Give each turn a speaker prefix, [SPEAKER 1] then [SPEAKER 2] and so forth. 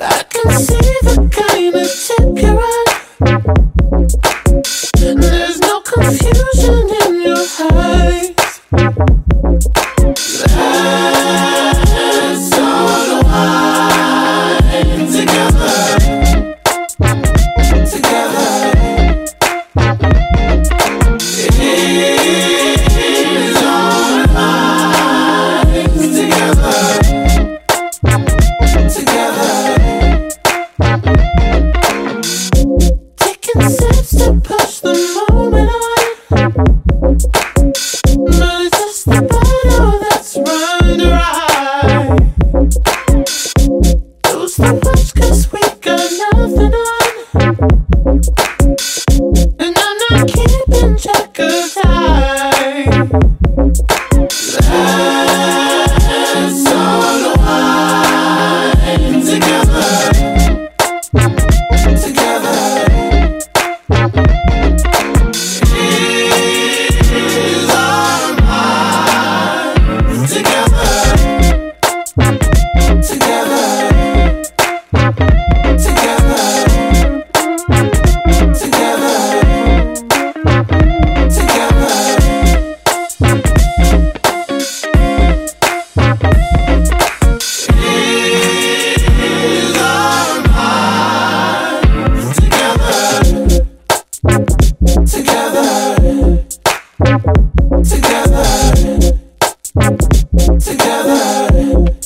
[SPEAKER 1] I can see the kind of tip you're on. There's no confusion good. together.